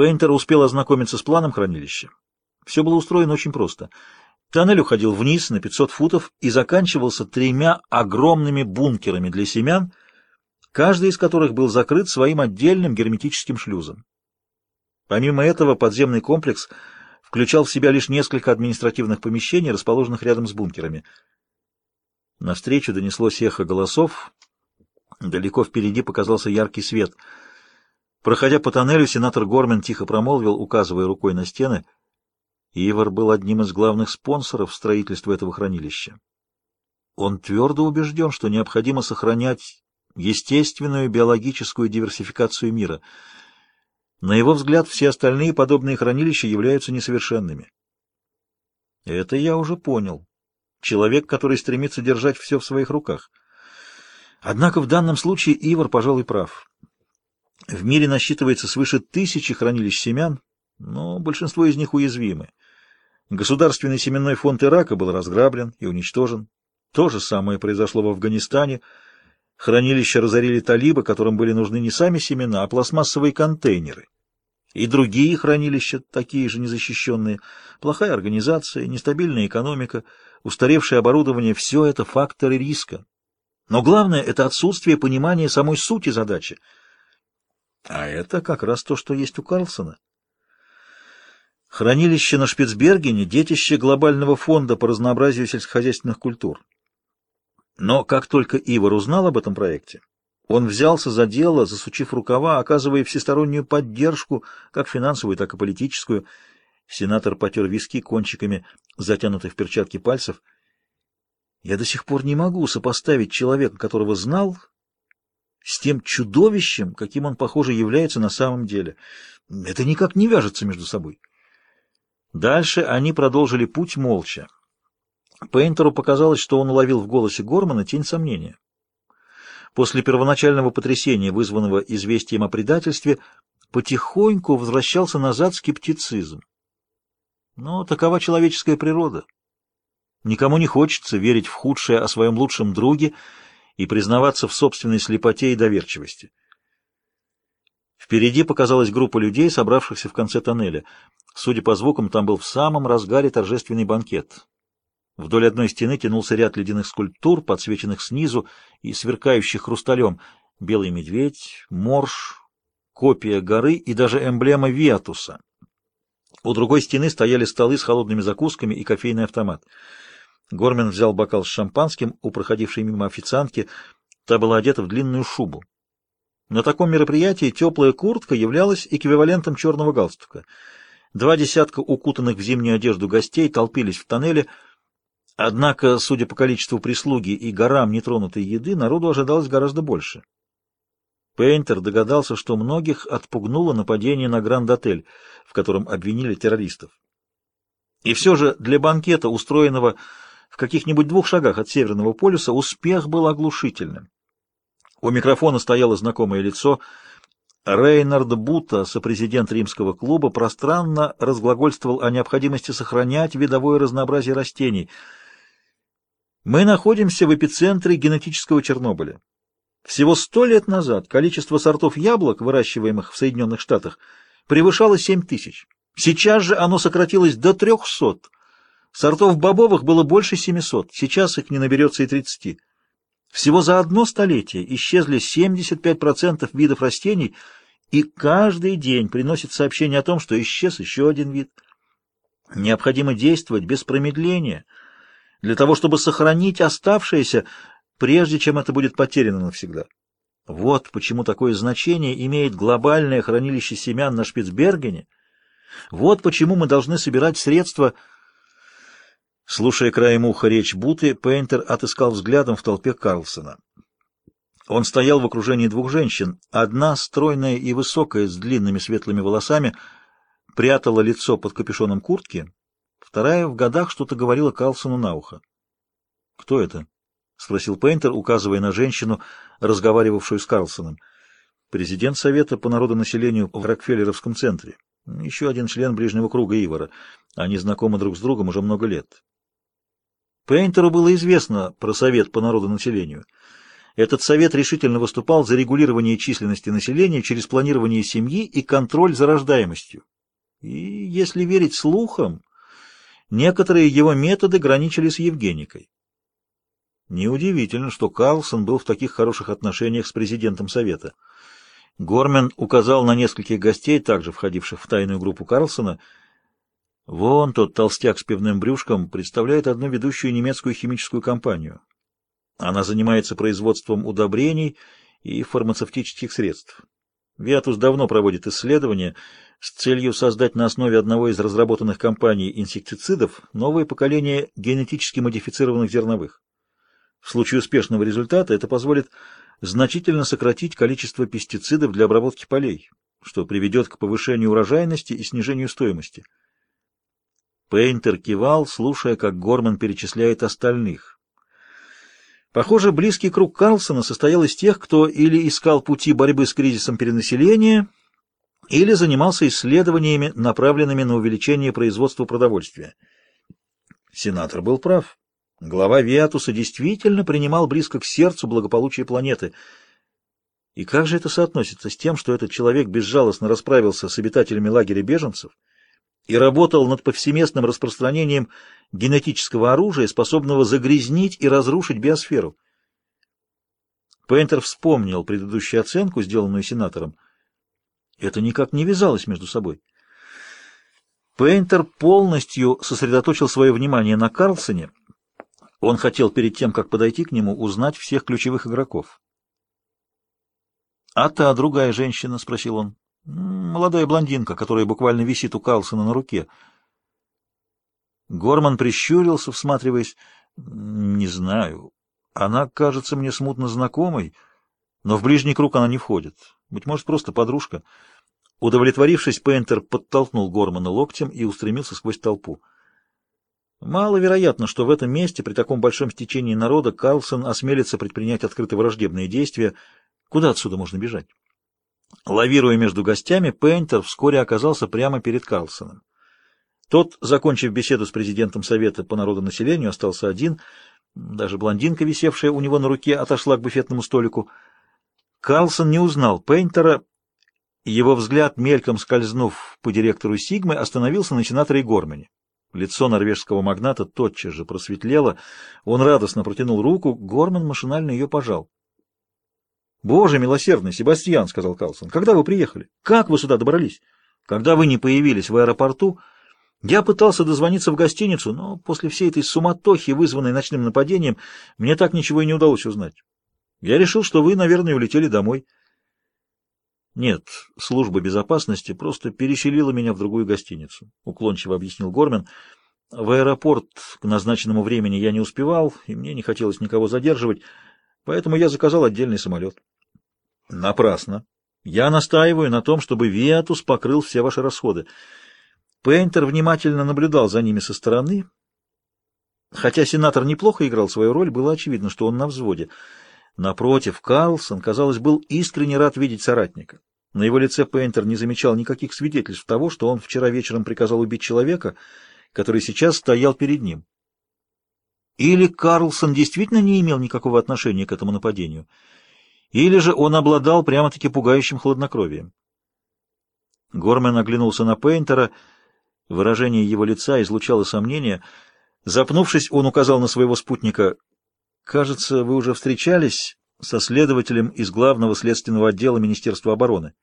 Пейнтер успел ознакомиться с планом хранилища. Все было устроено очень просто. Тоннель уходил вниз на 500 футов и заканчивался тремя огромными бункерами для семян, каждый из которых был закрыт своим отдельным герметическим шлюзом. Помимо этого, подземный комплекс включал в себя лишь несколько административных помещений, расположенных рядом с бункерами. Навстречу донеслось эхо голосов. Далеко впереди показался яркий свет. Проходя по тоннелю, сенатор Гормен тихо промолвил, указывая рукой на стены. Ивар был одним из главных спонсоров строительства этого хранилища. Он твердо убежден, что необходимо сохранять естественную биологическую диверсификацию мира — на его взгляд, все остальные подобные хранилища являются несовершенными. Это я уже понял. Человек, который стремится держать все в своих руках. Однако в данном случае Ивар, пожалуй, прав. В мире насчитывается свыше тысячи хранилищ семян, но большинство из них уязвимы. Государственный семенной фонд Ирака был разграблен и уничтожен. То же самое произошло в Афганистане – Хранилища разорили талибы, которым были нужны не сами семена, а пластмассовые контейнеры. И другие хранилища, такие же незащищенные. Плохая организация, нестабильная экономика, устаревшее оборудование – все это факторы риска. Но главное – это отсутствие понимания самой сути задачи. А это как раз то, что есть у Карлсона. Хранилище на Шпицбергене – детище глобального фонда по разнообразию сельскохозяйственных культур. Но как только Ивар узнал об этом проекте, он взялся за дело, засучив рукава, оказывая всестороннюю поддержку, как финансовую, так и политическую. Сенатор потер виски кончиками, затянутых в перчатки пальцев. Я до сих пор не могу сопоставить человека, которого знал, с тем чудовищем, каким он, похоже, является на самом деле. Это никак не вяжется между собой. Дальше они продолжили путь молча. Пейнтеру показалось, что он уловил в голосе Гормана тень сомнения. После первоначального потрясения, вызванного известием о предательстве, потихоньку возвращался назад скептицизм. Но такова человеческая природа. Никому не хочется верить в худшее о своем лучшем друге и признаваться в собственной слепоте и доверчивости. Впереди показалась группа людей, собравшихся в конце тоннеля. Судя по звукам, там был в самом разгаре торжественный банкет. Вдоль одной стены тянулся ряд ледяных скульптур, подсвеченных снизу и сверкающих хрусталем. Белый медведь, морж, копия горы и даже эмблема Виатуса. У другой стены стояли столы с холодными закусками и кофейный автомат. Гормен взял бокал с шампанским у проходившей мимо официантки. Та была одета в длинную шубу. На таком мероприятии теплая куртка являлась эквивалентом черного галстука. Два десятка укутанных в зимнюю одежду гостей толпились в тоннеле, Однако, судя по количеству прислуги и горам нетронутой еды, народу ожидалось гораздо больше. Пейнтер догадался, что многих отпугнуло нападение на Гранд-отель, в котором обвинили террористов. И все же для банкета, устроенного в каких-нибудь двух шагах от Северного полюса, успех был оглушительным. У микрофона стояло знакомое лицо. Рейнард Бута, сопрезидент римского клуба, пространно разглагольствовал о необходимости сохранять видовое разнообразие растений — мы находимся в эпицентре генетического Чернобыля. Всего сто лет назад количество сортов яблок, выращиваемых в Соединенных Штатах, превышало 7 тысяч. Сейчас же оно сократилось до 300. Сортов бобовых было больше 700, сейчас их не наберется и 30. Всего за одно столетие исчезли 75% видов растений, и каждый день приносит сообщение о том, что исчез еще один вид. Необходимо действовать без промедления – для того, чтобы сохранить оставшееся, прежде чем это будет потеряно навсегда. Вот почему такое значение имеет глобальное хранилище семян на Шпицбергене. Вот почему мы должны собирать средства. Слушая краем уха речь Буты, Пейнтер отыскал взглядом в толпе Карлсона. Он стоял в окружении двух женщин. Одна, стройная и высокая, с длинными светлыми волосами, прятала лицо под капюшоном куртки, Вторая в годах что-то говорила Карлсону на ухо. «Кто это?» — спросил Пейнтер, указывая на женщину, разговаривавшую с Карлсоном. «Президент Совета по народонаселению в Рокфеллеровском центре. Еще один член ближнего круга Ивара. Они знакомы друг с другом уже много лет». Пейнтеру было известно про Совет по народонаселению. Этот совет решительно выступал за регулирование численности населения через планирование семьи и контроль за рождаемостью. И, если верить слухам, некоторые его методы граничили с Евгеникой. Неудивительно, что Карлсон был в таких хороших отношениях с президентом Совета. Гормен указал на нескольких гостей, также входивших в тайную группу Карлсона. Вон тот толстяк с пивным брюшком представляет одну ведущую немецкую химическую компанию. Она занимается производством удобрений и фармацевтических средств. Виатус давно проводит исследования с целью создать на основе одного из разработанных компаний инсектицидов новое поколение генетически модифицированных зерновых. В случае успешного результата это позволит значительно сократить количество пестицидов для обработки полей, что приведет к повышению урожайности и снижению стоимости. Пейнтер кивал, слушая, как Горман перечисляет остальных. Похоже, близкий круг Карлсона состоял из тех, кто или искал пути борьбы с кризисом перенаселения, или занимался исследованиями, направленными на увеличение производства продовольствия. Сенатор был прав. Глава Виатуса действительно принимал близко к сердцу благополучие планеты. И как же это соотносится с тем, что этот человек безжалостно расправился с обитателями лагеря беженцев и работал над повсеместным распространением генетического оружия, способного загрязнить и разрушить биосферу. Пейнтер вспомнил предыдущую оценку, сделанную сенатором. Это никак не вязалось между собой. Пейнтер полностью сосредоточил свое внимание на Карлсоне. Он хотел перед тем, как подойти к нему, узнать всех ключевых игроков. «А та другая женщина?» — спросил он. Молодая блондинка, которая буквально висит у Карлсона на руке. Горман прищурился, всматриваясь. Не знаю. Она кажется мне смутно знакомой, но в ближний круг она не входит. Быть может, просто подружка. Удовлетворившись, Пейнтер подтолкнул Гормана локтем и устремился сквозь толпу. Маловероятно, что в этом месте, при таком большом стечении народа, Карлсон осмелится предпринять открыто враждебные действия. Куда отсюда можно бежать? Лавируя между гостями, Пейнтер вскоре оказался прямо перед Карлсоном. Тот, закончив беседу с президентом Совета по народонаселению, остался один. Даже блондинка, висевшая у него на руке, отошла к буфетному столику. Карлсон не узнал Пейнтера. Его взгляд, мельком скользнув по директору Сигмы, остановился на сенаторе Гормане. Лицо норвежского магната тотчас же просветлело. Он радостно протянул руку, Горман машинально ее пожал. «Боже милосердный, Себастьян!» — сказал Карлсон. «Когда вы приехали? Как вы сюда добрались? Когда вы не появились в аэропорту, я пытался дозвониться в гостиницу, но после всей этой суматохи, вызванной ночным нападением, мне так ничего и не удалось узнать. Я решил, что вы, наверное, улетели домой». «Нет, служба безопасности просто переселила меня в другую гостиницу», — уклончиво объяснил Гормен. «В аэропорт к назначенному времени я не успевал, и мне не хотелось никого задерживать, поэтому я заказал отдельный самолет». Напрасно. Я настаиваю на том, чтобы Виатус покрыл все ваши расходы. Пейнтер внимательно наблюдал за ними со стороны. Хотя сенатор неплохо играл свою роль, было очевидно, что он на взводе. Напротив, Карлсон, казалось, был искренне рад видеть соратника. На его лице Пейнтер не замечал никаких свидетельств того, что он вчера вечером приказал убить человека, который сейчас стоял перед ним. Или Карлсон действительно не имел никакого отношения к этому нападению — или же он обладал прямо-таки пугающим хладнокровием. Гормен оглянулся на Пейнтера. Выражение его лица излучало сомнение. Запнувшись, он указал на своего спутника. «Кажется, вы уже встречались со следователем из главного следственного отдела Министерства обороны».